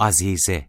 Azize.